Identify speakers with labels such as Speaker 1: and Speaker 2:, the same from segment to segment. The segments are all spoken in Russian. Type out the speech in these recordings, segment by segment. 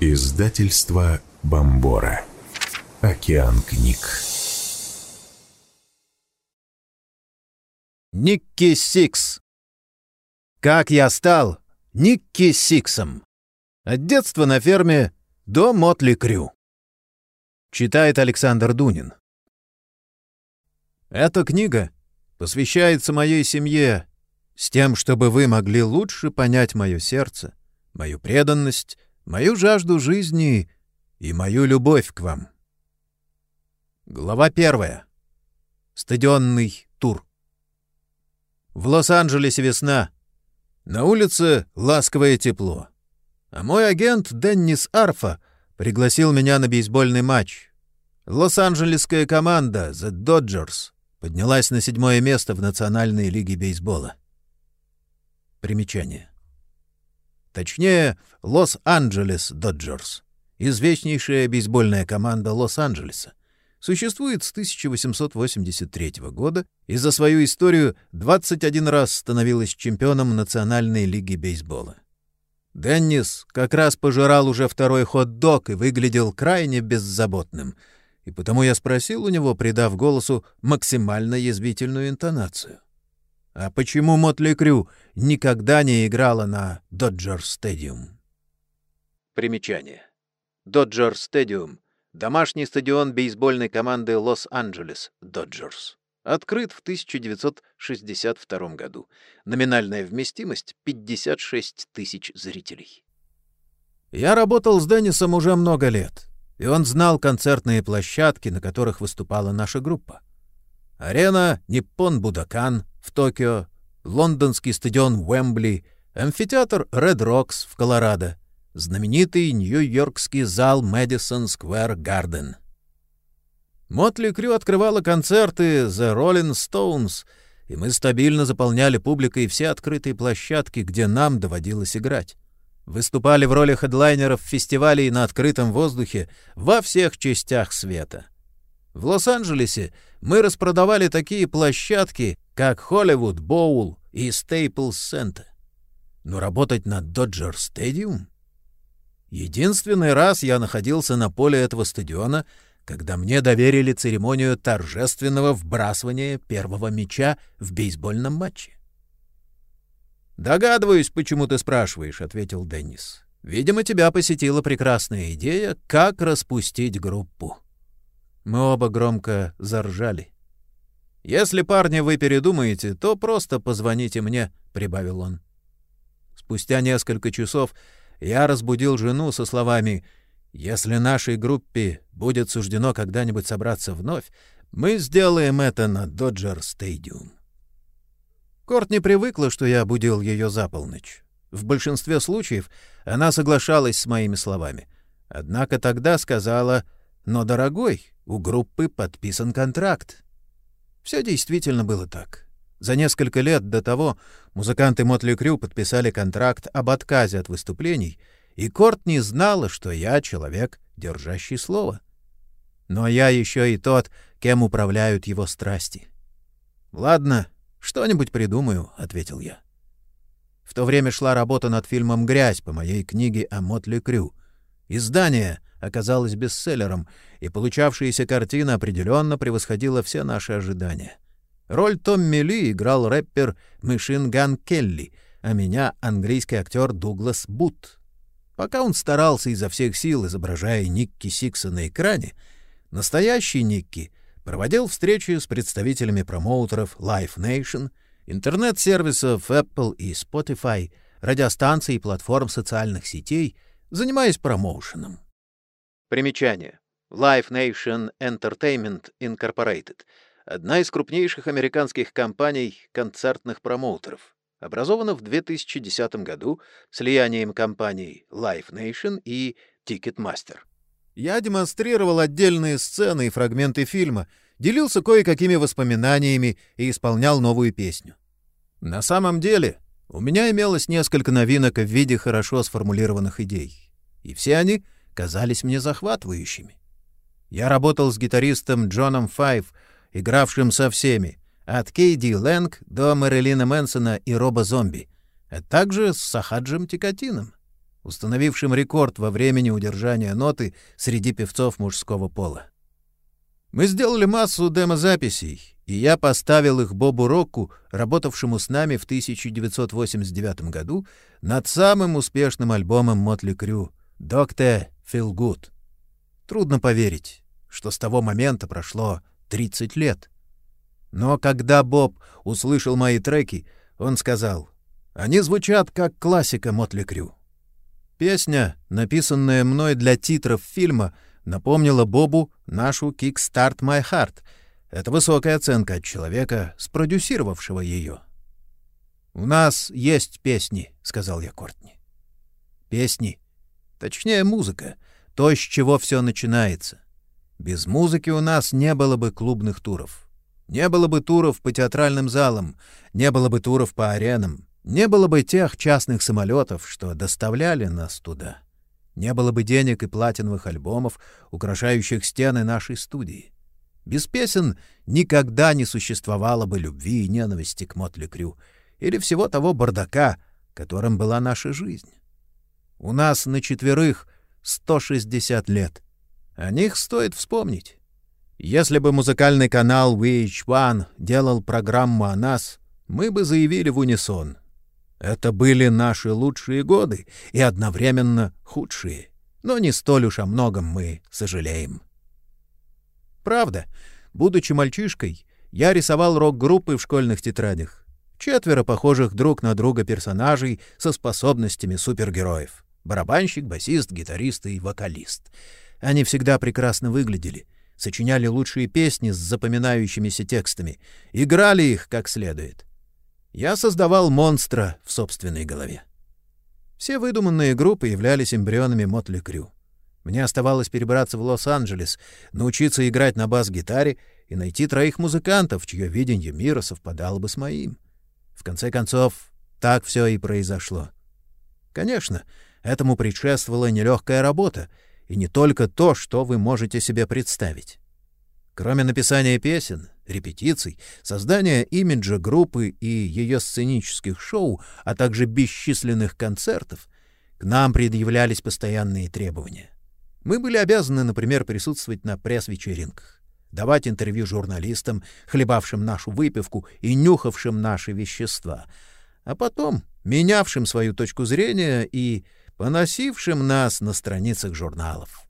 Speaker 1: Издательство Бомбора. Океан книг.
Speaker 2: Никки Сикс. Как я стал Никки Сиксом. От детства на ферме до Mötley Crüe. Читает Александр Дунин. Эта книга посвящается моей семье, с тем, чтобы вы могли лучше понять мое сердце, мою преданность, мою жажду жизни и мою любовь к вам. Глава первая. Стадионный тур. В Лос-Анджелесе весна. На улице ласковое тепло. А мой агент Деннис Арфа пригласил меня на бейсбольный матч. Лос-Анджелесская команда The Dodgers поднялась на седьмое место в Национальной лиге бейсбола. Примечание. Точнее, Лос-Анджелес Доджерс, известнейшая бейсбольная команда Лос-Анджелеса. Существует с 1883 года и за свою историю 21 раз становилась чемпионом Национальной лиги бейсбола. Деннис как раз пожирал уже второй хот-дог и выглядел крайне беззаботным, и потому я спросил у него, придав голосу максимально язвительную интонацию. А почему Мотли Крю никогда не играла на Доджер Стадиум? Примечание. Доджер Стадиум — домашний стадион бейсбольной команды Лос-Анджелес Доджерс. Открыт в 1962 году. Номинальная вместимость — 56 тысяч зрителей. Я работал с Деннисом уже много лет, и он знал концертные площадки, на которых выступала наша группа. Арена Ниппон Будакан в Токио, лондонский стадион Уэмбли, амфитеатр Ред Рокс в Колорадо, знаменитый нью-йоркский зал Мэдисон Сквер Гарден. Mötley Crüe открывала концерты The Rolling Stones, и мы стабильно заполняли публикой все открытые площадки, где нам доводилось играть. Выступали в роли хедлайнеров фестивалей на открытом воздухе во всех частях света. В Лос-Анджелесе мы распродавали такие площадки, как Холливуд Боул и Стейплс Центр. Но работать на Доджер Стадиум? Единственный раз я находился на поле этого стадиона, когда мне доверили церемонию торжественного вбрасывания первого мяча в бейсбольном матче. «Догадываюсь, почему ты спрашиваешь», — ответил Деннис. «Видимо, тебя посетила прекрасная идея, как распустить группу». Мы оба громко заржали. «Если, парни, вы передумаете, то просто позвоните мне», — прибавил он. Спустя несколько часов я разбудил жену со словами «Если нашей группе будет суждено когда-нибудь собраться вновь, мы сделаем это на Доджер Стадиум». Корт не привыкла, что я будил ее за полночь. В большинстве случаев она соглашалась с моими словами. Однако тогда сказала «Но, дорогой, у группы подписан контракт». Все действительно было так. За несколько лет до того музыканты Мотли Крю подписали контракт об отказе от выступлений, и Кортни знала, что я человек, держащий слово. Но я еще и тот, кем управляют его страсти. «Ладно, что-нибудь придумаю», — ответил я. В то время шла работа над фильмом «Грязь» по моей книге о Mötley Crüe. Издание оказалось бестселлером, и получавшаяся картина определенно превосходила все наши ожидания. Роль Томми Ли играл рэпер Machine Gun Kelly, а меня — английский актер Дуглас Бут. Пока он старался изо всех сил, изображая Никки Сикса на экране, настоящий Никки проводил встречи с представителями промоутеров Live Nation, интернет-сервисов Apple и Spotify, радиостанций и платформ социальных сетей, занимаясь промоушеном. Примечание. Live Nation Entertainment Incorporated — одна из крупнейших американских компаний концертных промоутеров. Образована в 2010 году слиянием компаний Live Nation и Ticketmaster. Я демонстрировал отдельные сцены и фрагменты фильма, делился кое-какими воспоминаниями и исполнял новую песню. На самом деле, у меня имелось несколько новинок в виде хорошо сформулированных идей. И все они — казались мне захватывающими. Я работал с гитаристом Джоном Файв, игравшим со всеми, от Кейди Лэнг до Мэрилина Мэнсона и Роба Зомби, а также с Сахаджем Тикатином. установившим рекорд во времени удержания ноты среди певцов мужского пола. Мы сделали массу демозаписей, и я поставил их Бобу Рокку, работавшему с нами в 1989 году, над самым успешным альбомом Мотли Крю «Доктор Фил Гуд». Трудно поверить, что с того момента прошло 30 лет. Но когда Боб услышал мои треки, он сказал, «Они звучат как классика Мотли Крю». Песня, написанная мной для титров фильма, напомнила Бобу нашу «Kickstart My Heart». Это высокая оценка от человека, спродюсировавшего ее. «У нас есть песни», — сказал я Кортни. «Песни. Точнее, музыка. То, с чего все начинается. Без музыки у нас не было бы клубных туров. Не было бы туров по театральным залам, не было бы туров по аренам, не было бы тех частных самолетов, что доставляли нас туда. Не было бы денег и платиновых альбомов, украшающих стены нашей студии. Без песен никогда не существовало бы любви и ненависти к Мотли Крю или всего того бардака, которым была наша жизнь. У нас на четверых 160 лет. О них стоит вспомнить. Если бы музыкальный канал VH1 делал программу о нас, мы бы заявили в унисон — это были наши лучшие годы и одновременно худшие. Но не столь уж о многом мы сожалеем. Правда, будучи мальчишкой, я рисовал рок-группы в школьных тетрадях. Четверо похожих друг на друга персонажей со способностями супергероев. Барабанщик, басист, гитарист и вокалист. Они всегда прекрасно выглядели, сочиняли лучшие песни с запоминающимися текстами, играли их как следует. Я создавал монстра в собственной голове. Все выдуманные группы являлись эмбрионами Мотли Крю. Мне оставалось перебраться в Лос-Анджелес, научиться играть на бас-гитаре и найти троих музыкантов, чье видение мира совпадало бы с моим. В конце концов, так все и произошло. Конечно, этому предшествовала нелегкая работа, и не только то, что вы можете себе представить. Кроме написания песен, репетиций, создания имиджа группы и ее сценических шоу, а также бесчисленных концертов, к нам предъявлялись постоянные требования. Мы были обязаны, например, присутствовать на пресс-вечеринках, давать интервью журналистам, хлебавшим нашу выпивку и нюхавшим наши вещества, а потом менявшим свою точку зрения и поносившим нас на страницах журналов.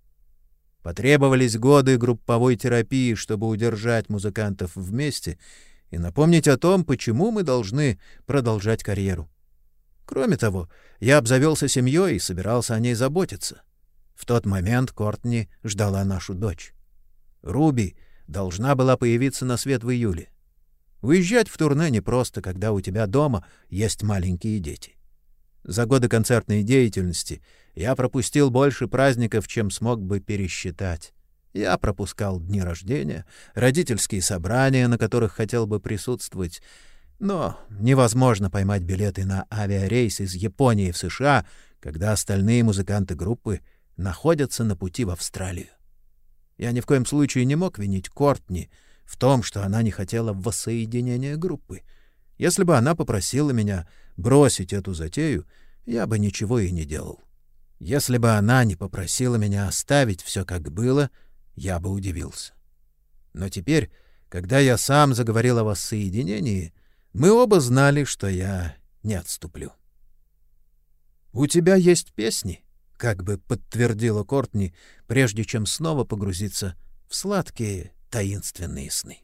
Speaker 2: Потребовались годы групповой терапии, чтобы удержать музыкантов вместе и напомнить о том, почему мы должны продолжать карьеру. Кроме того, я обзавелся семьей и собирался о ней заботиться. В тот момент Кортни ждала нашу дочь. Руби должна была появиться на свет в июле. Уезжать в турне не просто, когда у тебя дома есть маленькие дети. За годы концертной деятельности я пропустил больше праздников, чем смог бы пересчитать. Я пропускал дни рождения, родительские собрания, на которых хотел бы присутствовать. Но невозможно поймать билеты на авиарейс из Японии в США, когда остальные музыканты группы находятся на пути в Австралию. Я ни в коем случае не мог винить Кортни в том, что она не хотела воссоединения группы. Если бы она попросила меня бросить эту затею, я бы ничего и не делал. Если бы она не попросила меня оставить все как было, я бы удивился. Но теперь, когда я сам заговорил о воссоединении, мы оба знали, что я не отступлю. «У тебя есть песни?» — как бы подтвердила Кортни, прежде чем снова погрузиться в сладкие таинственные сны.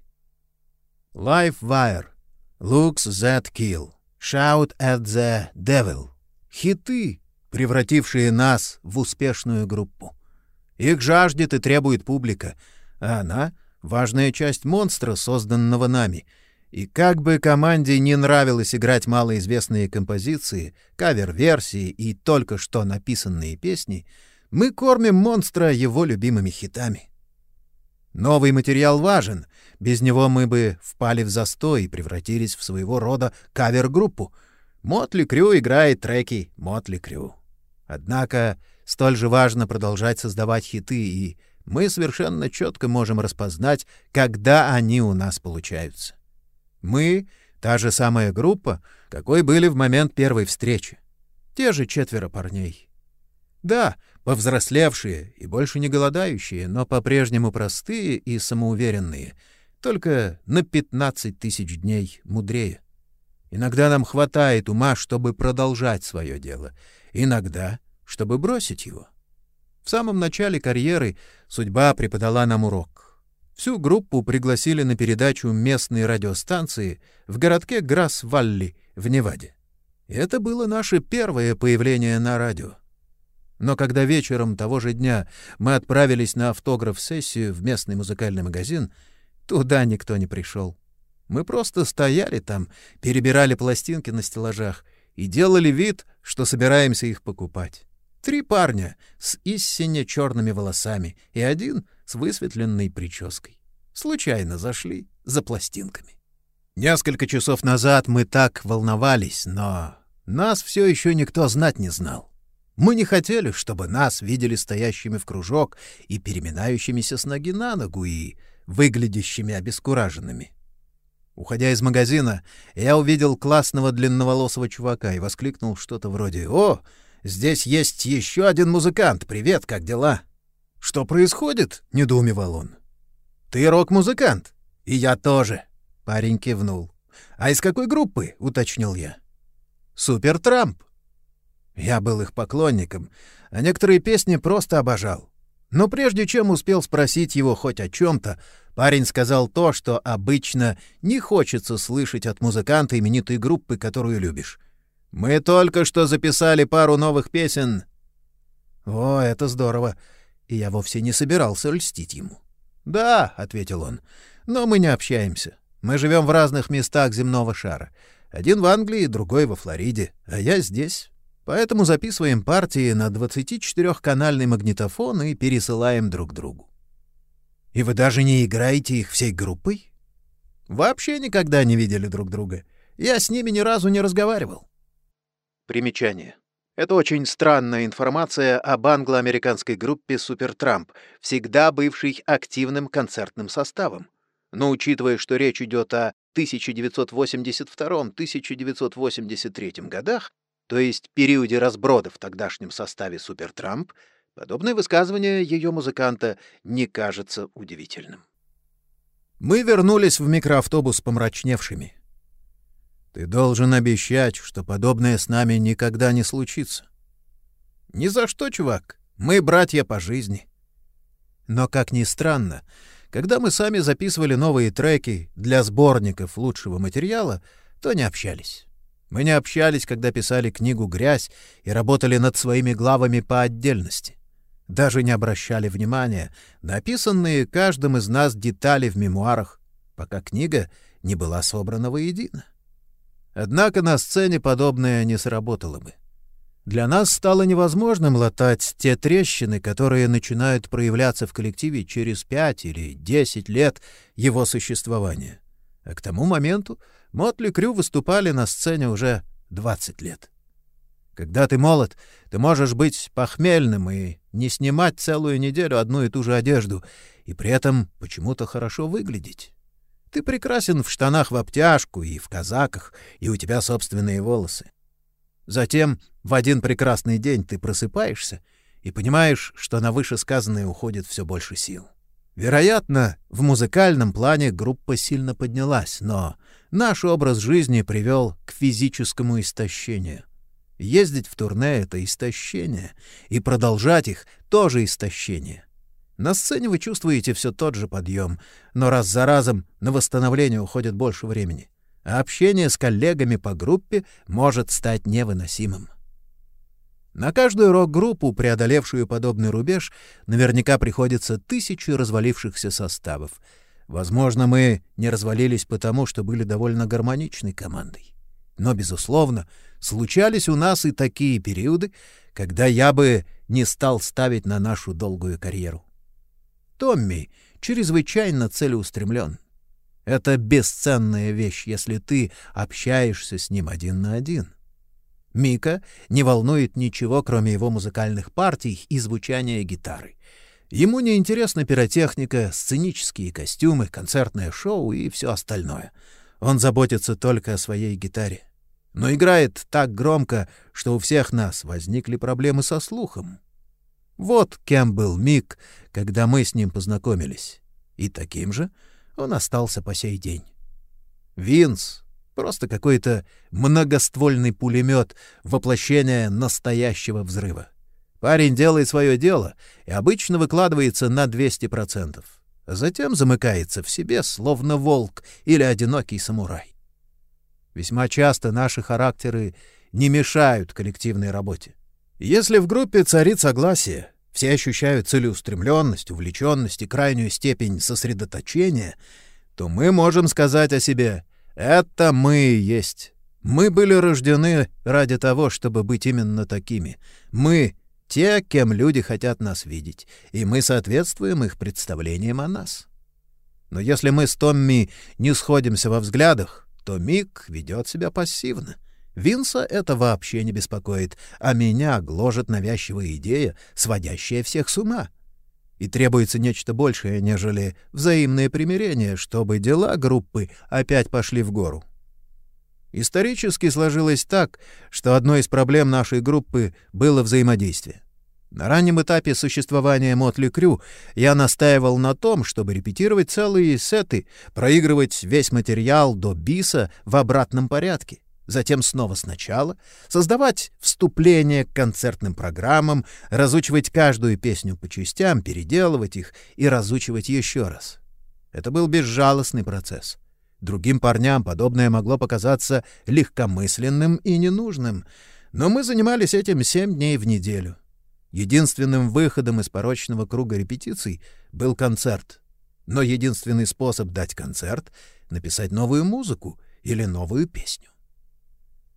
Speaker 2: Life Wire, Looks That Kill, Shout at the Devil, Хиты, превратившие нас в успешную группу. Их жаждет и требует публика, а она — важная часть монстра, созданного нами. И как бы команде не нравилось играть малоизвестные композиции, кавер-версии и только что написанные песни, мы кормим монстра его любимыми хитами. Новый материал важен, без него мы бы впали в застой и превратились в своего рода кавер-группу — Мотли Крю играет треки Мотли Крю. Однако столь же важно продолжать создавать хиты, и мы совершенно четко можем распознать, когда они у нас получаются. Мы — та же самая группа, какой были в момент первой встречи. Те же четверо парней. Да, повзрослевшие и больше не голодающие, но по-прежнему простые и самоуверенные, только на 15 тысяч дней мудрее. Иногда нам хватает ума, чтобы продолжать свое дело, иногда, чтобы бросить его. В самом начале карьеры судьба преподала нам урок. Всю группу пригласили на передачу местной радиостанции в городке Грасс-Валли в Неваде. И это было наше первое появление на радио. Но когда вечером того же дня мы отправились на автограф-сессию в местный музыкальный магазин, туда никто не пришел. Мы просто стояли там, перебирали пластинки на стеллажах и делали вид, что собираемся их покупать. Три парня с истинно черными волосами и один с высветленной прической. Случайно зашли за пластинками. Несколько часов назад мы так волновались, но нас все еще никто знать не знал. Мы не хотели, чтобы нас видели стоящими в кружок и переминающимися с ноги на ногу и выглядящими обескураженными. Уходя из магазина, я увидел классного длинноволосого чувака и воскликнул что-то вроде «О, здесь есть еще один музыкант! Привет, как дела?» «Что происходит?» — недоумевал он. «Ты рок-музыкант?» «И я тоже», — парень кивнул. «А из какой группы?» — уточнил я. «Супер Трамп». Я был их поклонником, а некоторые песни просто обожал. Но прежде чем успел спросить его хоть о чем-то, парень сказал то, что обычно не хочется слышать от музыканта именитой группы, которую любишь. «Мы только что записали пару новых песен». «О, это здорово!» И я вовсе не собирался льстить ему. «Да», — ответил он, — «но мы не общаемся. Мы живем в разных местах земного шара. Один в Англии, другой во Флориде, а я здесь, Поэтому записываем партии на 24-канальный магнитофон и пересылаем друг другу. И вы даже не играете их всей группой? Вообще никогда не видели друг друга. Я с ними ни разу не разговаривал. Примечание. Это очень странная информация об англо-американской группе «Супертрамп», всегда бывшей активным концертным составом. Но учитывая, что речь идет о 1982-1983 годах, то есть периоде разброда в тогдашнем составе «Супертрамп», подобное высказывание ее музыканта не кажется удивительным. Мы вернулись в микроавтобус помрачневшими. «Ты должен обещать, что подобное с нами никогда не случится». «Ни за что, чувак. Мы братья по жизни». Но, как ни странно, когда мы сами записывали новые треки для сборников лучшего материала, то не общались. Мы не общались, когда писали книгу «Грязь» и работали над своими главами по отдельности. Даже не обращали внимания на описанные каждым из нас детали в мемуарах, пока книга не была собрана воедино. Однако на сцене подобное не сработало бы. Для нас стало невозможным латать те трещины, которые начинают проявляться в коллективе через пять или десять лет его существования. А к тому моменту Мотли Крю выступали на сцене уже 20 лет. Когда ты молод, ты можешь быть похмельным и не снимать целую неделю одну и ту же одежду, и при этом почему-то хорошо выглядеть. Ты прекрасен в штанах в обтяжку и в казаках, и у тебя собственные волосы. Затем в один прекрасный день ты просыпаешься и понимаешь, что на вышесказанное уходит все больше сил. Вероятно, в музыкальном плане группа сильно поднялась, но наш образ жизни привел к физическому истощению. Ездить в турне — это истощение, и продолжать их — тоже истощение. На сцене вы чувствуете все тот же подъем, но раз за разом на восстановление уходит больше времени, а общение с коллегами по группе может стать невыносимым. На каждую рок-группу, преодолевшую подобный рубеж, наверняка приходится тысячи развалившихся составов. Возможно, мы не развалились потому, что были довольно гармоничной командой. Но, безусловно, случались у нас и такие периоды, когда я бы не стал ставить на нашу долгую карьеру. Томми чрезвычайно целеустремлен. Это бесценная вещь, если ты общаешься с ним один на один. Мика не волнует ничего, кроме его музыкальных партий и звучания гитары. Ему не интересна пиротехника, сценические костюмы, концертное шоу и все остальное. Он заботится только о своей гитаре. Но играет так громко, что у всех нас возникли проблемы со слухом. Вот кем был Мик, когда мы с ним познакомились. И таким же он остался по сей день. Винс — просто какой-то многоствольный пулемет, воплощение настоящего взрыва. Парень делает свое дело и обычно выкладывается на 200%, а затем замыкается в себе, словно волк или одинокий самурай. Весьма часто наши характеры не мешают коллективной работе. Если в группе царит согласие, все ощущают целеустремленность, увлеченность и крайнюю степень сосредоточения, то мы можем сказать о себе «это мы и есть». Мы были рождены ради того, чтобы быть именно такими. Мы — те, кем люди хотят нас видеть, и мы соответствуем их представлениям о нас. Но если мы с Томми не сходимся во взглядах, то Мик ведет себя пассивно. Винса это вообще не беспокоит, а меня гложет навязчивая идея, сводящая всех с ума. И требуется нечто большее, нежели взаимное примирение, чтобы дела группы опять пошли в гору. Исторически сложилось так, что одной из проблем нашей группы было взаимодействие. На раннем этапе существования Мотли Крю я настаивал на том, чтобы репетировать целые сеты, проигрывать весь материал до биса в обратном порядке затем снова сначала, создавать вступление к концертным программам, разучивать каждую песню по частям, переделывать их и разучивать еще раз. Это был безжалостный процесс. Другим парням подобное могло показаться легкомысленным и ненужным, но мы занимались этим семь дней в неделю. Единственным выходом из порочного круга репетиций был концерт. Но единственный способ дать концерт — написать новую музыку или новую песню.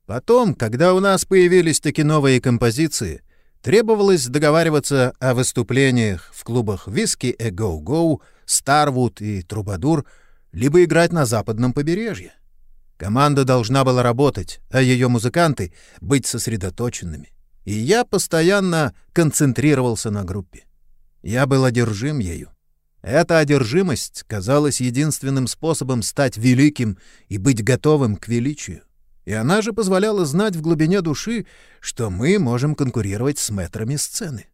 Speaker 2: Потом, когда у нас появились такие новые композиции, требовалось договариваться о выступлениях в клубах «Виски и Go-Go», «Старвуд» и «Трубадур», либо играть на западном побережье. Команда должна была работать, а ее музыканты — быть сосредоточенными. И я постоянно концентрировался на группе. Я был одержим ею. Эта одержимость казалась единственным способом стать великим и быть готовым к величию и она же позволяла знать в глубине души, что мы можем конкурировать с метрами сцены.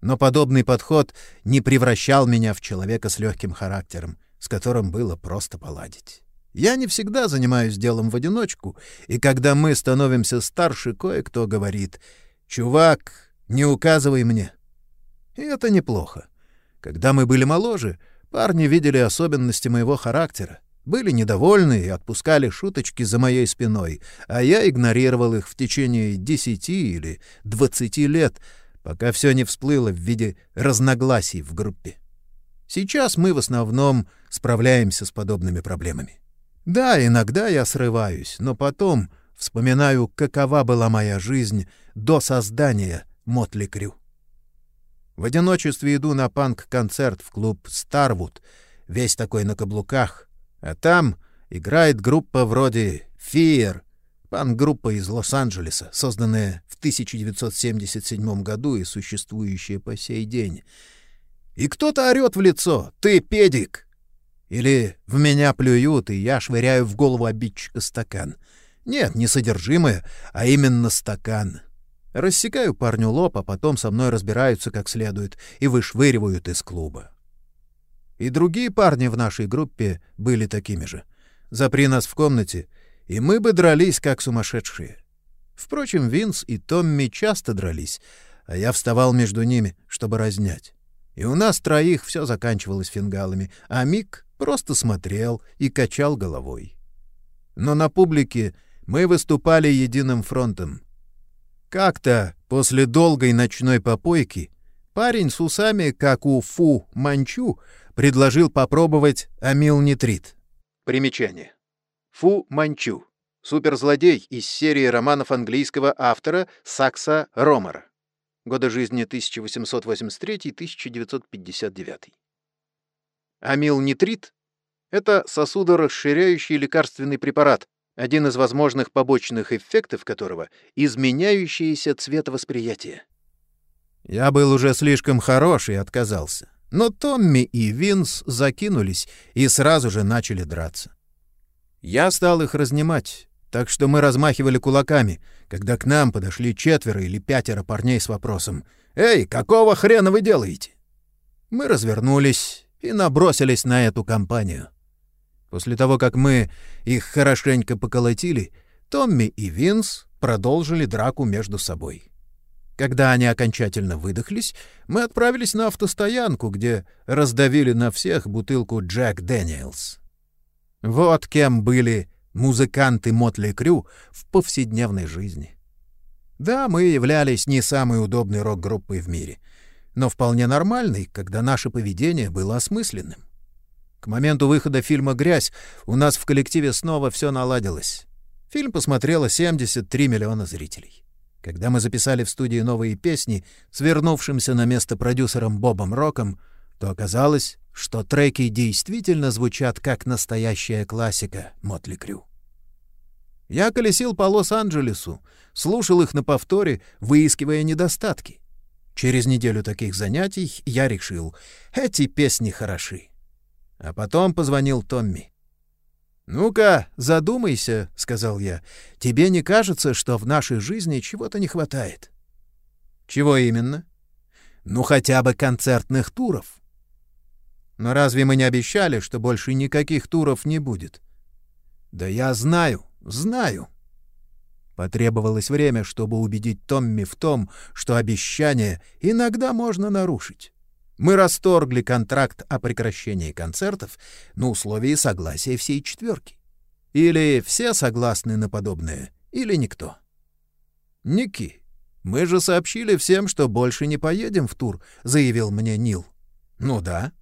Speaker 2: Но подобный подход не превращал меня в человека с легким характером, с которым было просто поладить. Я не всегда занимаюсь делом в одиночку, и когда мы становимся старше, кое-кто говорит «Чувак, не указывай мне». И это неплохо. Когда мы были моложе, парни видели особенности моего характера, были недовольны и отпускали шуточки за моей спиной, а я игнорировал их в течение десяти или двадцати лет, пока все не всплыло в виде разногласий в группе. Сейчас мы в основном справляемся с подобными проблемами. Да, иногда я срываюсь, но потом вспоминаю, какова была моя жизнь до создания Мотли Крю. В одиночестве иду на панк-концерт в клуб «Старвуд», весь такой на каблуках, а там играет группа вроде «Fear», панк-группа из Лос-Анджелеса, созданная в 1977 году и существующая по сей день. И кто-то орет в лицо «Ты педик!» Или «В меня плюют, и я швыряю в голову обидчика стакан». Нет, не содержимое, а именно стакан. Рассекаю парню лоб, а потом со мной разбираются как следует и вышвыривают из клуба. И другие парни в нашей группе были такими же. Запри нас в комнате, и мы бы дрались как сумасшедшие. Впрочем, Винс и Томми часто дрались, а я вставал между ними, чтобы разнять. И у нас троих все заканчивалось фингалами, а Мик просто смотрел и качал головой. Но на публике мы выступали единым фронтом. Как-то после долгой ночной попойки парень с усами, как у Фу Манчу, предложил попробовать амилнитрит. Примечание. Фу Манчу. Суперзлодей из серии романов английского автора Сакса Ромера. Годы жизни 1883-1959. Амилнитрит — это сосудорасширяющий лекарственный препарат, один из возможных побочных эффектов которого — изменяющееся цветовосприятие. Я был уже слишком хорош и отказался. Но Томми и Винс закинулись и сразу же начали драться. Я стал их разнимать, так что мы размахивали кулаками, когда к нам подошли четверо или пятеро парней с вопросом «Эй, какого хрена вы делаете?» Мы развернулись и набросились на эту компанию. После того, как мы их хорошенько поколотили, Томми и Винс продолжили драку между собой. Когда они окончательно выдохлись, мы отправились на автостоянку, где раздавили на всех бутылку Jack Daniel's. Вот кем были музыканты Mötley Crüe в повседневной жизни. Да, мы являлись не самой удобной рок-группой в мире, но вполне нормальной, когда наше поведение было осмысленным. К моменту выхода фильма «Грязь» у нас в коллективе снова все наладилось. Фильм посмотрело 73 миллиона зрителей. Когда мы записали в студии новые песни с на место продюсером Бобом Роком, то оказалось, что треки действительно звучат как настоящая классика Мотли Крю. Я колесил по Лос-Анджелесу, слушал их на повторе, выискивая недостатки. Через неделю таких занятий я решил, эти песни хороши. А потом позвонил Томми. «Ну-ка, задумайся», — сказал я. «Тебе не кажется, что в нашей жизни чего-то не хватает?» «Чего именно?» «Ну, хотя бы концертных туров». «Но разве мы не обещали, что больше никаких туров не будет?» «Да я знаю, знаю». Потребовалось время, чтобы убедить Томми в том, что обещание иногда можно нарушить. Мы расторгли контракт о прекращении концертов на условии согласия всей четверки. Или все согласны на подобное, или никто. «Ники, мы же сообщили всем, что больше не поедем в тур», — заявил мне Нил. «Ну да».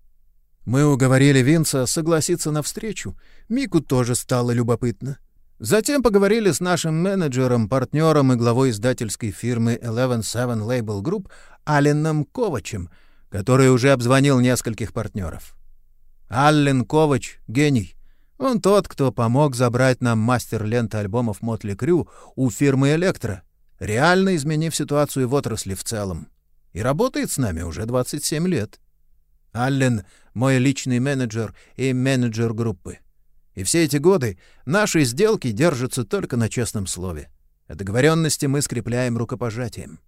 Speaker 2: Мы уговорили Винса согласиться на встречу. Мику тоже стало любопытно. Затем поговорили с нашим менеджером, партнером и главой издательской фирмы Eleven Seven Label Group Аленом Ковачем — который уже обзвонил нескольких партнеров. Аллен Ковач — гений. Он тот, кто помог забрать нам мастер ленты альбомов Мотли Крю у фирмы «Электро», реально изменив ситуацию в отрасли в целом. И работает с нами уже 27 лет. Аллен — мой личный менеджер и менеджер группы. И все эти годы наши сделки держатся только на честном слове. А договоренности мы скрепляем рукопожатием.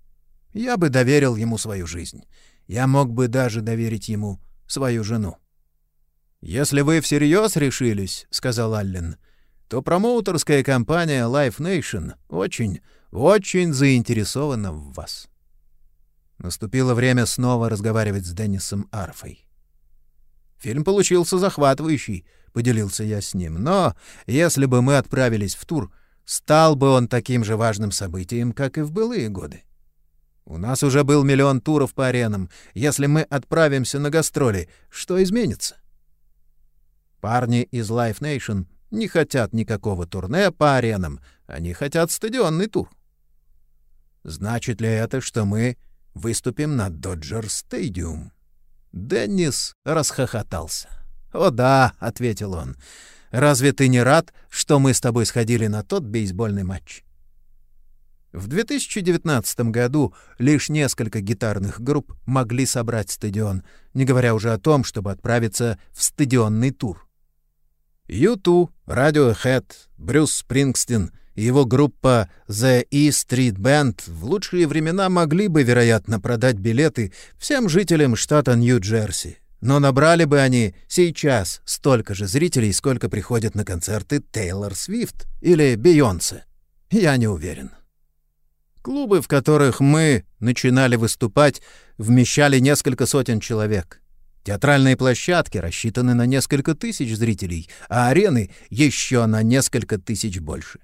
Speaker 2: Я бы доверил ему свою жизнь. Я мог бы даже доверить ему свою жену. «Если вы всерьез решились, — сказал Аллен, — то промоутерская компания Life Nation очень, очень заинтересована в вас». Наступило время снова разговаривать с Деннисом Арфой. «Фильм получился захватывающий», — поделился я с ним. «Но если бы мы отправились в тур, стал бы он таким же важным событием, как и в былые годы. У нас уже был миллион туров по аренам. Если мы отправимся на гастроли, что изменится? Парни из Life Nation не хотят никакого турне по аренам. Они хотят стадионный тур. Значит ли это, что мы выступим на Доджер Стадиум? Деннис расхохотался. «О да», — ответил он, — «разве ты не рад, что мы с тобой сходили на тот бейсбольный матч?» В 2019 году лишь несколько гитарных групп могли собрать стадион, не говоря уже о том, чтобы отправиться в стадионный тур. U2, Radiohead, Брюс Спрингстин и его группа The E Street Band в лучшие времена могли бы, вероятно, продать билеты всем жителям штата Нью-Джерси. Но набрали бы они сейчас столько же зрителей, сколько приходят на концерты Тейлор Свифт или Бейонсе. Я не уверен. Клубы, в которых мы начинали выступать, вмещали несколько сотен человек. Театральные площадки рассчитаны на несколько тысяч зрителей, а арены еще на несколько тысяч больше.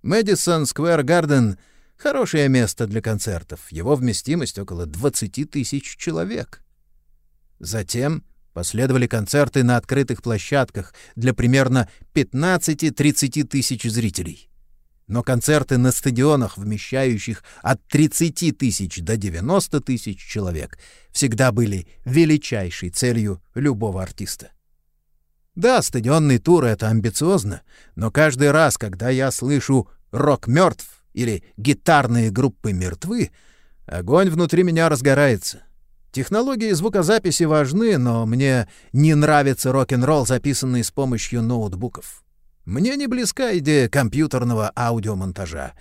Speaker 2: Мэдисон Сквер Гарден — хорошее место для концертов, его вместимость около 20 тысяч человек. Затем последовали концерты на открытых площадках для примерно 15-30 тысяч зрителей — но концерты на стадионах, вмещающих от 30 тысяч до 90 тысяч человек, всегда были величайшей целью любого артиста. Да, стадионный тур — это амбициозно, но каждый раз, когда я слышу «рок мертв» или «гитарные группы мертвы», огонь внутри меня разгорается. Технологии звукозаписи важны, но мне не нравится рок-н-ролл, записанный с помощью ноутбуков. Мне не близка идея компьютерного аудиомонтажа.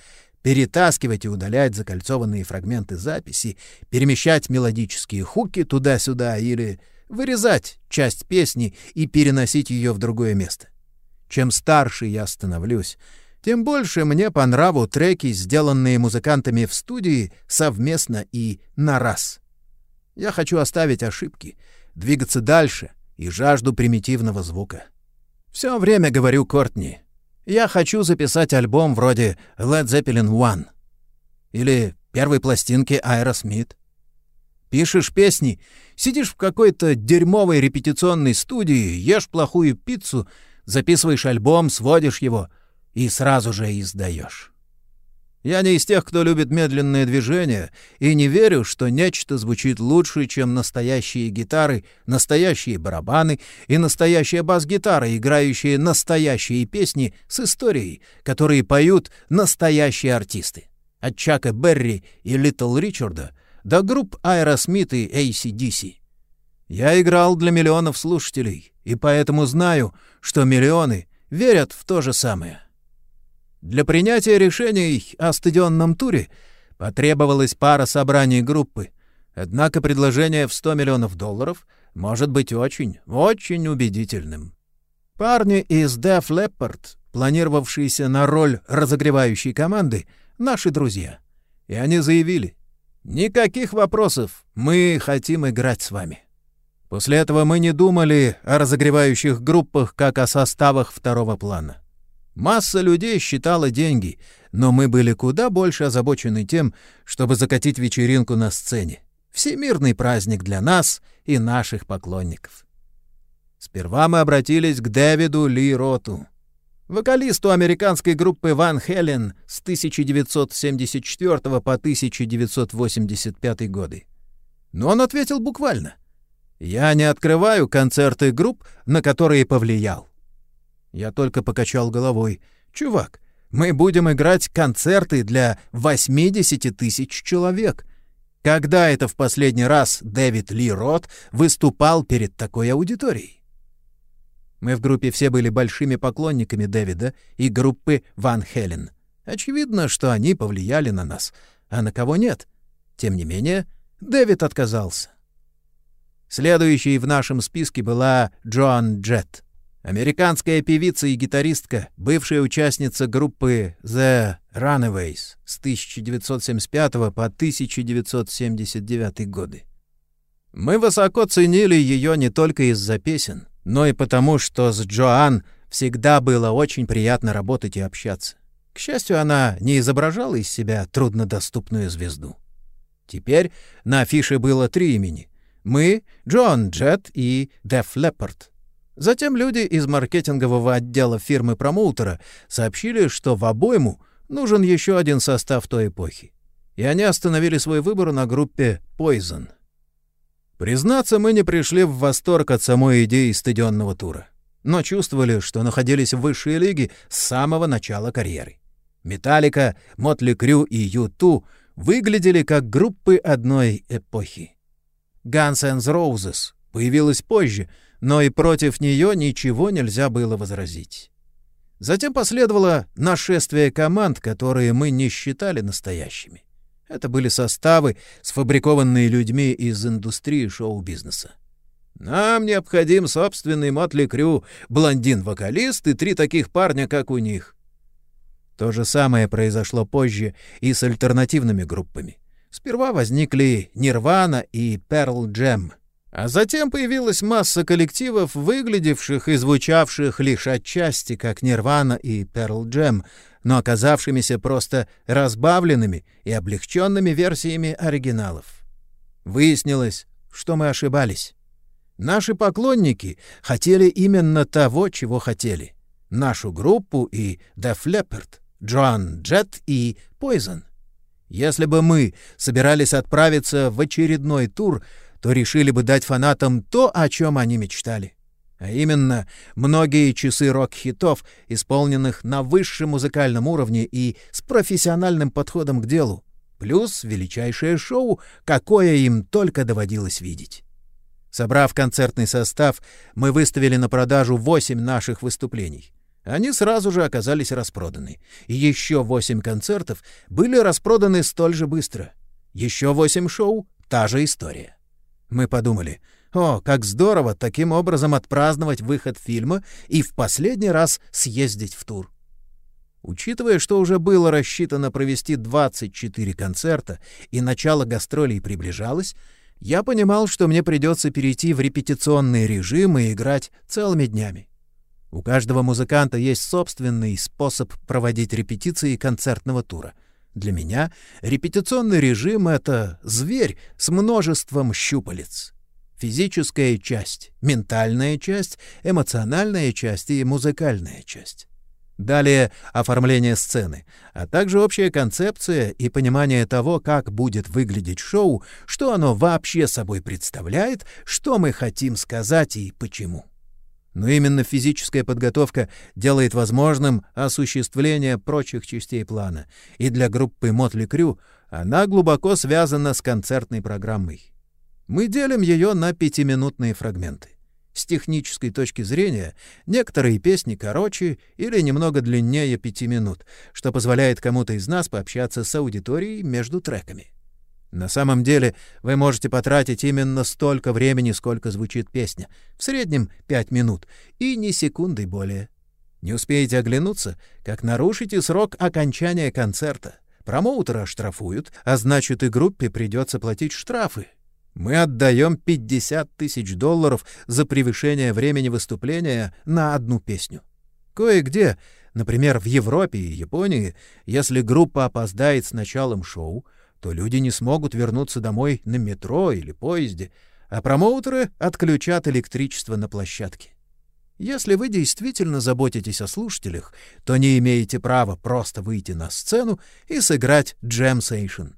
Speaker 2: Перетаскивать и удалять закольцованные фрагменты записи, перемещать мелодические хуки туда-сюда или вырезать часть песни и переносить ее в другое место. Чем старше я становлюсь, тем больше мне по нраву треки, сделанные музыкантами в студии совместно и на раз. Я хочу оставить ошибки, двигаться дальше и жажду примитивного звука. Все время говорю Кортни. Я хочу записать альбом вроде Led Zeppelin One или первой пластинки Aerosmith. Пишешь песни, сидишь в какой-то дерьмовой репетиционной студии, ешь плохую пиццу, записываешь альбом, сводишь его и сразу же издаешь. Я не из тех, кто любит медленные движения, и не верю, что нечто звучит лучше, чем настоящие гитары, настоящие барабаны и настоящая бас-гитара, играющие настоящие песни с историей, которые поют настоящие артисты. От Чака Берри и Литл Ричарда до групп Aerosmith и ACDC. Я играл для миллионов слушателей, и поэтому знаю, что миллионы верят в то же самое. Для принятия решений о стадионном туре потребовалась пара собраний группы, однако предложение в 100 миллионов долларов может быть очень, очень убедительным. Парни из Def Leppard, планировавшиеся на роль разогревающей команды, наши друзья. И они заявили, «Никаких вопросов, мы хотим играть с вами». После этого мы не думали о разогревающих группах как о составах второго плана. Масса людей считала деньги, но мы были куда больше озабочены тем, чтобы закатить вечеринку на сцене. Всемирный праздник для нас и наших поклонников. Сперва мы обратились к Дэвиду Ли Роту, вокалисту американской группы Ван Хелен с 1974 по 1985 годы. Но он ответил буквально. «Я не открываю концерты групп, на которые повлиял. Я только покачал головой. «Чувак, мы будем играть концерты для 80 тысяч человек. Когда это в последний раз Дэвид Ли Рот выступал перед такой аудиторией?» Мы в группе все были большими поклонниками Дэвида и группы Ван Хелен. Очевидно, что они повлияли на нас, а на кого нет. Тем не менее, Дэвид отказался. Следующей в нашем списке была Джоан Джетт. Американская певица и гитаристка, бывшая участница группы The Runaways с 1975 по 1979 годы. Мы высоко ценили ее не только из-за песен, но и потому, что с Джоан всегда было очень приятно работать и общаться. К счастью, она не изображала из себя труднодоступную звезду. Теперь на афише было три имени. Мы, Джон Джет и Деф Леппорт — Затем люди из маркетингового отдела фирмы-промоутера сообщили, что в обойму нужен еще один состав той эпохи. И они остановили свой выбор на группе Poison. Признаться, мы не пришли в восторг от самой идеи стадионного тура, но чувствовали, что находились в высшей лиге с самого начала карьеры. Металлика, Мотли Крю и Юту выглядели как группы одной эпохи. Guns N' Roses появилась позже — но и против нее ничего нельзя было возразить. Затем последовало нашествие команд, которые мы не считали настоящими. Это были составы, сфабрикованные людьми из индустрии шоу-бизнеса. Нам необходим собственный Мотли Крю, блондин-вокалист и три таких парня, как у них. То же самое произошло позже и с альтернативными группами. Сперва возникли Нирвана и Перл Джем — а затем появилась масса коллективов, выглядевших и звучавших лишь отчасти как Нирвана и Перл Джем, но оказавшимися просто разбавленными и облегченными версиями оригиналов. Выяснилось, что мы ошибались. Наши поклонники хотели именно того, чего хотели. Нашу группу и Def Leppard, Джоан Джет и Poison. Если бы мы собирались отправиться в очередной тур — то решили бы дать фанатам то, о чем они мечтали. А именно, многие часы рок-хитов, исполненных на высшем музыкальном уровне и с профессиональным подходом к делу, плюс величайшее шоу, какое им только доводилось видеть. Собрав концертный состав, мы выставили на продажу восемь наших выступлений. Они сразу же оказались распроданы. И еще восемь концертов были распроданы столь же быстро. Еще восемь шоу — та же история. Мы подумали, о, как здорово таким образом отпраздновать выход фильма и в последний раз съездить в тур. Учитывая, что уже было рассчитано провести 24 концерта и начало гастролей приближалось, я понимал, что мне придется перейти в репетиционный режим и играть целыми днями. У каждого музыканта есть собственный способ проводить репетиции концертного тура. Для меня репетиционный режим — это зверь с множеством щупалец. Физическая часть, ментальная часть, эмоциональная часть и музыкальная часть. Далее оформление сцены, а также общая концепция и понимание того, как будет выглядеть шоу, что оно вообще собой представляет, что мы хотим сказать и почему. Но именно физическая подготовка делает возможным осуществление прочих частей плана, и для группы Мотли Крю она глубоко связана с концертной программой. Мы делим ее на пятиминутные фрагменты. С технической точки зрения, некоторые песни короче или немного длиннее пяти минут, что позволяет кому-то из нас пообщаться с аудиторией между треками. На самом деле вы можете потратить именно столько времени, сколько звучит песня, в среднем пять минут, и ни секунды более. Не успеете оглянуться, как нарушите срок окончания концерта. Промоутера штрафуют, а значит и группе придется платить штрафы, мы отдаем 50 тысяч долларов за превышение времени выступления на одну песню. Кое-где, например, в Европе и Японии, если группа опоздает с началом шоу, то люди не смогут вернуться домой на метро или поезде, а промоутеры отключат электричество на площадке. Если вы действительно заботитесь о слушателях, то не имеете права просто выйти на сцену и сыграть джем-сейшн.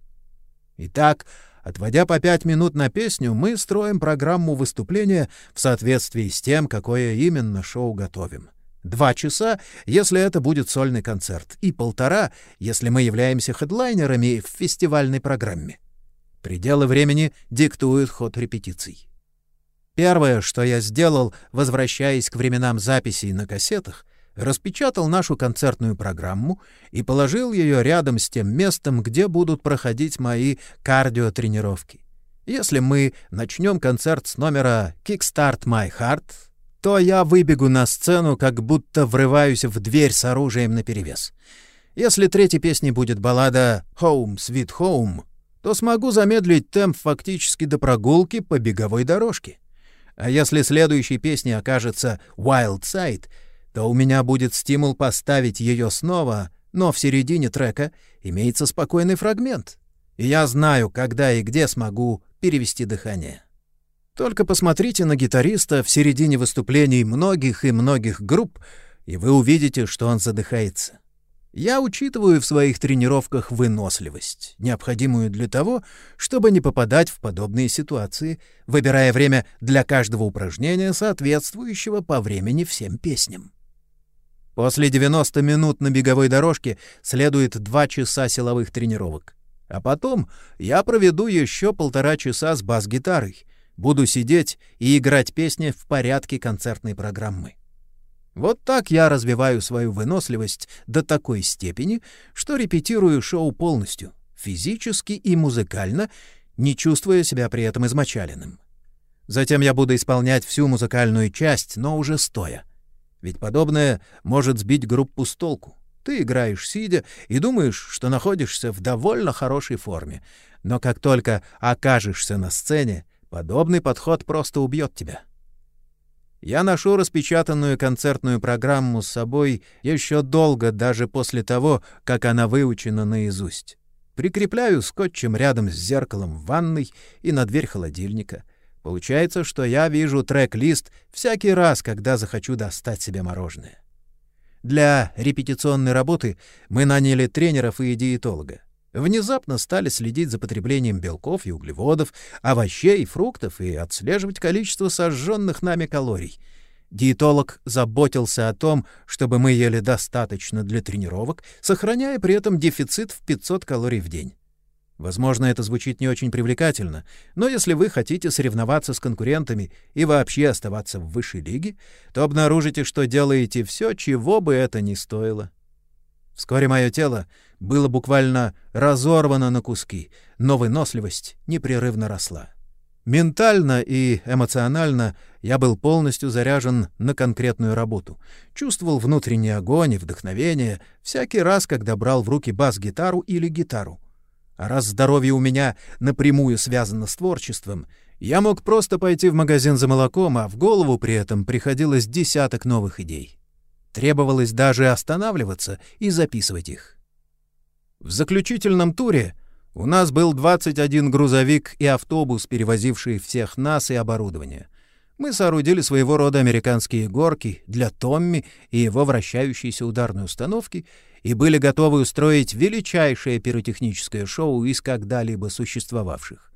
Speaker 2: Итак, Отводя по пять минут на песню, мы строим программу выступления в соответствии с тем, какое именно шоу готовим. Два часа, если это будет сольный концерт, и полтора, если мы являемся хедлайнерами в фестивальной программе. Пределы времени диктуют ход репетиций. Первое, что я сделал, возвращаясь к временам записей на кассетах, распечатал нашу концертную программу и положил ее рядом с тем местом, где будут проходить мои кардиотренировки. Если мы начнем концерт с номера «Kickstart My Heart», то я выбегу на сцену, как будто врываюсь в дверь с оружием наперевес. Если третьей песней будет баллада «Home, Sweet Home», то смогу замедлить темп фактически до прогулки по беговой дорожке. А если следующей песней окажется «Wild Side», то у меня будет стимул поставить ее снова, но в середине трека имеется спокойный фрагмент, и я знаю, когда и где смогу перевести дыхание. Только посмотрите на гитариста в середине выступлений многих и многих групп, и вы увидите, что он задыхается. Я учитываю в своих тренировках выносливость, необходимую для того, чтобы не попадать в подобные ситуации, выбирая время для каждого упражнения, соответствующего по времени всем песням. После 90 минут на беговой дорожке следует 2 часа силовых тренировок. А потом я проведу еще полтора часа с бас-гитарой. Буду сидеть и играть песни в порядке концертной программы. Вот так я развиваю свою выносливость до такой степени, что репетирую шоу полностью, физически и музыкально, не чувствуя себя при этом измочаленным. Затем я буду исполнять всю музыкальную часть, но уже стоя — ведь подобное может сбить группу с толку. Ты играешь сидя и думаешь, что находишься в довольно хорошей форме. Но как только окажешься на сцене, подобный подход просто убьет тебя. Я ношу распечатанную концертную программу с собой еще долго, даже после того, как она выучена наизусть. Прикрепляю скотчем рядом с зеркалом в ванной и на дверь холодильника — Получается, что я вижу трек-лист всякий раз, когда захочу достать себе мороженое. Для репетиционной работы мы наняли тренеров и диетолога. Внезапно стали следить за потреблением белков и углеводов, овощей, фруктов и отслеживать количество сожженных нами калорий. Диетолог заботился о том, чтобы мы ели достаточно для тренировок, сохраняя при этом дефицит в 500 калорий в день. Возможно, это звучит не очень привлекательно, но если вы хотите соревноваться с конкурентами и вообще оставаться в высшей лиге, то обнаружите, что делаете все, чего бы это ни стоило. Вскоре мое тело было буквально разорвано на куски, но выносливость непрерывно росла. Ментально и эмоционально я был полностью заряжен на конкретную работу. Чувствовал внутренний огонь и вдохновение всякий раз, когда брал в руки бас-гитару или гитару. А раз здоровье у меня напрямую связано с творчеством, я мог просто пойти в магазин за молоком, а в голову при этом приходилось десяток новых идей. Требовалось даже останавливаться и записывать их. В заключительном туре у нас был 21 грузовик и автобус, перевозивший всех нас и оборудование. Мы соорудили своего рода американские горки для Томми и его вращающейся ударной установки и были готовы устроить величайшее пиротехническое шоу из когда-либо существовавших.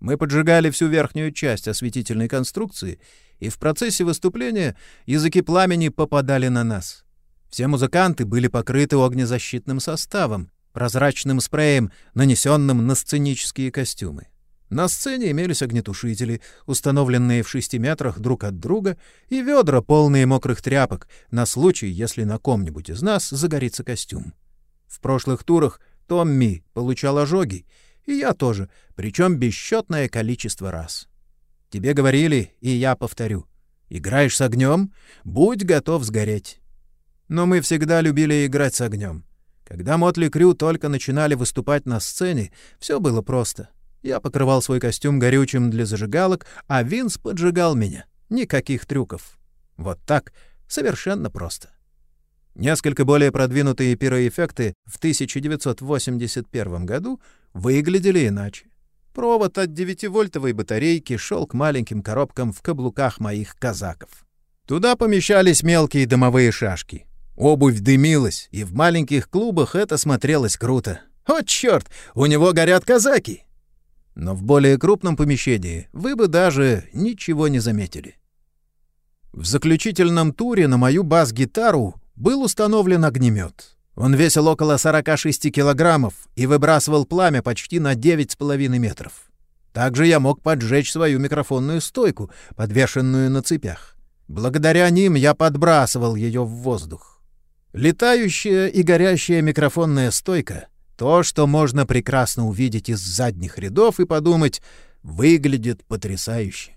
Speaker 2: Мы поджигали всю верхнюю часть осветительной конструкции, и в процессе выступления языки пламени попадали на нас. Все музыканты были покрыты огнезащитным составом, прозрачным спреем, нанесенным на сценические костюмы. На сцене имелись огнетушители, установленные в шести метрах друг от друга, и ведра, полные мокрых тряпок, на случай, если на ком-нибудь из нас загорится костюм. В прошлых турах Томми получал ожоги, и я тоже, причем бесчетное количество раз. Тебе говорили, и я повторю. Играешь с огнем — будь готов сгореть. Но мы всегда любили играть с огнем. Когда Мотли Крю только начинали выступать на сцене, все было просто. Я покрывал свой костюм горючим для зажигалок, а Винс поджигал меня. Никаких трюков. Вот так, совершенно просто. Несколько более продвинутые пироэффекты в 1981 году выглядели иначе. Провод от 9-вольтовой батарейки шел к маленьким коробкам в каблуках моих казаков. Туда помещались мелкие дымовые шашки. Обувь дымилась, и в маленьких клубах это смотрелось круто. «О, черт! У него горят казаки!» но в более крупном помещении вы бы даже ничего не заметили. В заключительном туре на мою бас-гитару был установлен огнемет. Он весил около 46 килограммов и выбрасывал пламя почти на 9,5 метров. Также я мог поджечь свою микрофонную стойку, подвешенную на цепях. Благодаря ним я подбрасывал ее в воздух. Летающая и горящая микрофонная стойка то, что можно прекрасно увидеть из задних рядов и подумать, выглядит потрясающе.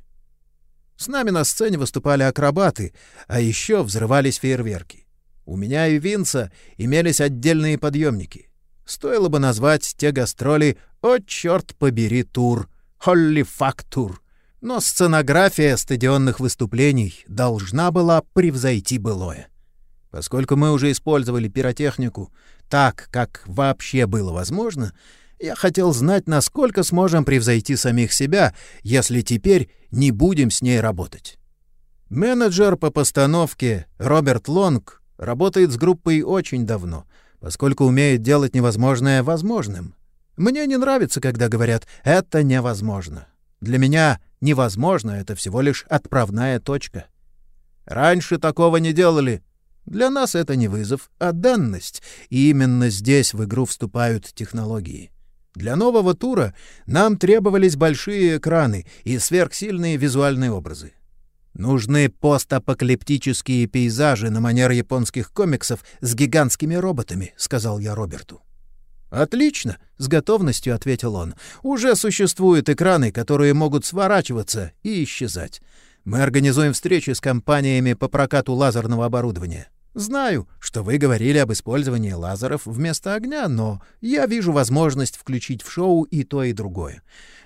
Speaker 2: С нами на сцене выступали акробаты, а еще взрывались фейерверки. У меня и Винца имелись отдельные подъемники. Стоило бы назвать те гастроли «О, черт побери, тур!» «Холли фак тур!» Но сценография стадионных выступлений должна была превзойти былое. Поскольку мы уже использовали пиротехнику так, как вообще было возможно, я хотел знать, насколько сможем превзойти самих себя, если теперь не будем с ней работать. Менеджер по постановке Роберт Лонг работает с группой очень давно, поскольку умеет делать невозможное возможным. Мне не нравится, когда говорят «это невозможно». Для меня невозможно — это всего лишь отправная точка. Раньше такого не делали, для нас это не вызов, а данность, и именно здесь в игру вступают технологии. Для нового тура нам требовались большие экраны и сверхсильные визуальные образы. Нужны постапокалиптические пейзажи на манер японских комиксов с гигантскими роботами, сказал я Роберту. Отлично, с готовностью ответил он. Уже существуют экраны, которые могут сворачиваться и исчезать. Мы организуем встречи с компаниями по прокату лазерного оборудования. Знаю, что вы говорили об использовании лазеров вместо огня, но я вижу возможность включить в шоу и то, и другое.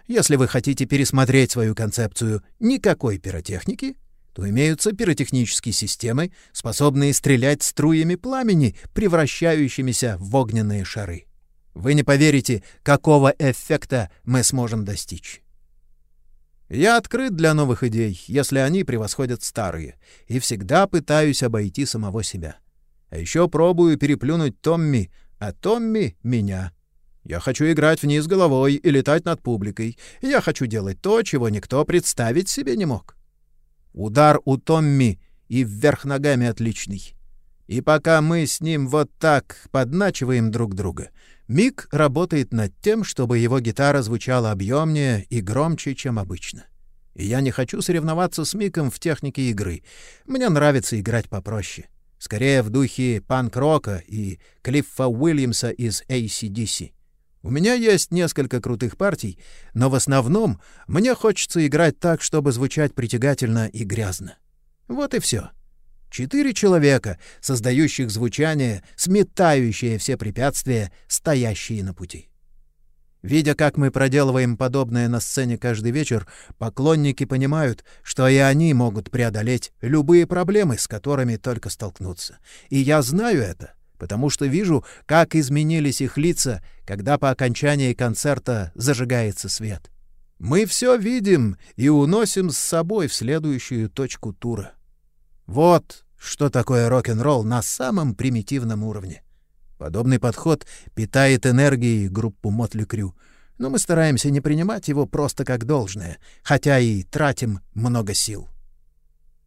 Speaker 2: Если вы хотите пересмотреть свою концепцию никакой пиротехники, то имеются пиротехнические системы, способные стрелять струями пламени, превращающимися в огненные шары. Вы не поверите, какого эффекта мы сможем достичь. Я открыт для новых идей, если они превосходят старые, и всегда пытаюсь обойти самого себя. А еще пробую переплюнуть Томми, а Томми — меня. Я хочу играть вниз головой и летать над публикой. Я хочу делать то, чего никто представить себе не мог. Удар у Томми и вверх ногами отличный. И пока мы с ним вот так подначиваем друг друга, Мик работает над тем, чтобы его гитара звучала объемнее и громче, чем обычно. И я не хочу соревноваться с Миком в технике игры. Мне нравится играть попроще. Скорее в духе панк-рока и Клиффа Уильямса из ACDC. У меня есть несколько крутых партий, но в основном мне хочется играть так, чтобы звучать притягательно и грязно. Вот и все. Четыре человека, создающих звучание, сметающее все препятствия, стоящие на пути. Видя, как мы проделываем подобное на сцене каждый вечер, поклонники понимают, что и они могут преодолеть любые проблемы, с которыми только столкнутся. И я знаю это, потому что вижу, как изменились их лица, когда по окончании концерта зажигается свет. Мы все видим и уносим с собой в следующую точку тура. Вот что такое рок-н-ролл на самом примитивном уровне. Подобный подход питает энергией группу Мотли Крю, но мы стараемся не принимать его просто как должное, хотя и тратим много сил.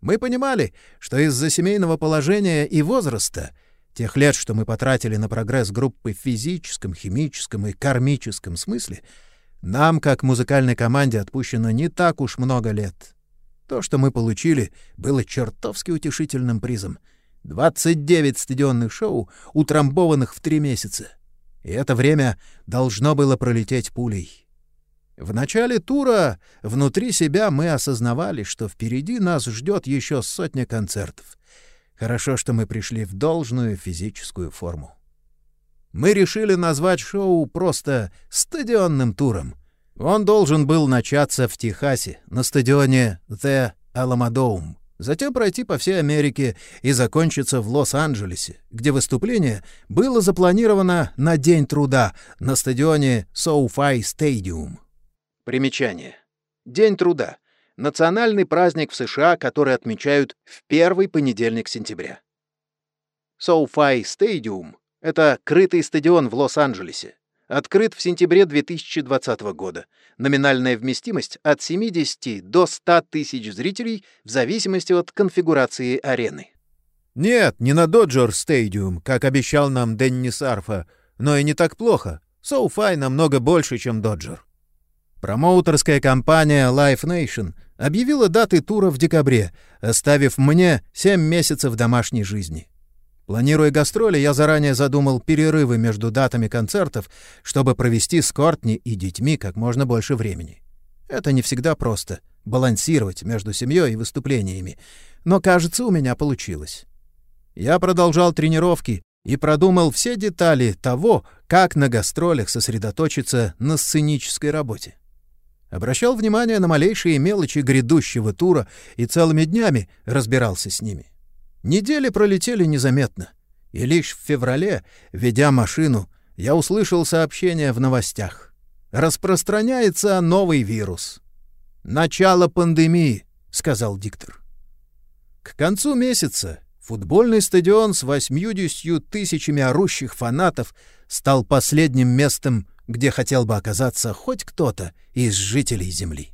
Speaker 2: Мы понимали, что из-за семейного положения и возраста, тех лет, что мы потратили на прогресс группы в физическом, химическом и кармическом смысле, нам, как музыкальной команде, отпущено не так уж много лет. То, что мы получили, было чертовски утешительным призом. 29 стадионных шоу, утрамбованных в три месяца. И это время должно было пролететь пулей. В начале тура внутри себя мы осознавали, что впереди нас ждет еще сотня концертов. Хорошо, что мы пришли в должную физическую форму. Мы решили назвать шоу просто «стадионным туром», он должен был начаться в Техасе, на стадионе The Alamodome, затем пройти по всей Америке и закончиться в Лос-Анджелесе, где выступление было запланировано на День труда на стадионе SoFi Stadium. Примечание. День труда — национальный праздник в США, который отмечают в первый понедельник сентября. SoFi Stadium — это крытый стадион в Лос-Анджелесе. Открыт в сентябре 2020 года. Номинальная вместимость от 70 до 100 тысяч зрителей в зависимости от конфигурации арены. Нет, не на Доджер Стадиум, как обещал нам Деннис Арфа, но и не так плохо. SoFi намного больше, чем Доджер. Промоутерская компания Life Nation объявила даты тура в декабре, оставив мне 7 месяцев домашней жизни. Планируя гастроли, я заранее задумал перерывы между датами концертов, чтобы провести с Кортни и детьми как можно больше времени. Это не всегда просто — балансировать между семьей и выступлениями, но, кажется, у меня получилось. Я продолжал тренировки и продумал все детали того, как на гастролях сосредоточиться на сценической работе. Обращал внимание на малейшие мелочи грядущего тура и целыми днями разбирался с ними. Недели пролетели незаметно, и лишь в феврале, ведя машину, я услышал сообщение в новостях. Распространяется новый вирус. «Начало пандемии», — сказал диктор. К концу месяца футбольный стадион с 80 тысячами орущих фанатов стал последним местом, где хотел бы оказаться хоть кто-то из жителей Земли.